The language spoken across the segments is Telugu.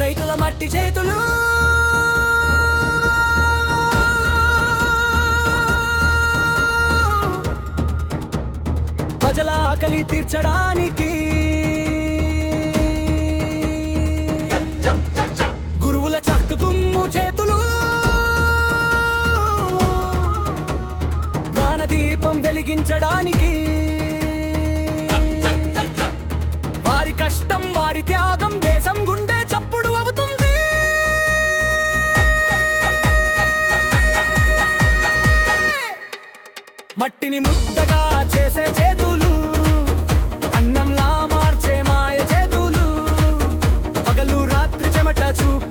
రైతుల మట్టి చేతులు. ప్రజల ఆకలి తీర్చడానికి. గురువుల చక్కు తుమ్ము చేతులు. జ్ఞానదీపం వెలిగించడానికి. మట్టిని ముద్దగా చేసే చేతులు అన్నంలా మార్చే మాయ చేతులు. పగలు రాత్రి చెమట చూపు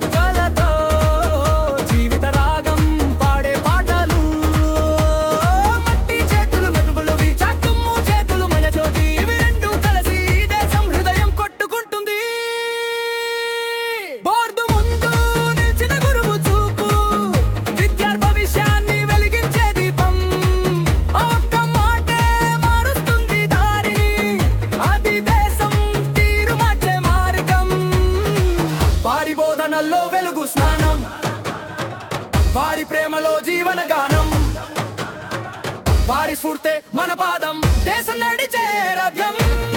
వారి వెలుగు స్నానం. వారి ప్రేమలో జీవన గానం. వారి స్ఫూర్తే మన పాదం. దేశం నడిచే రథం.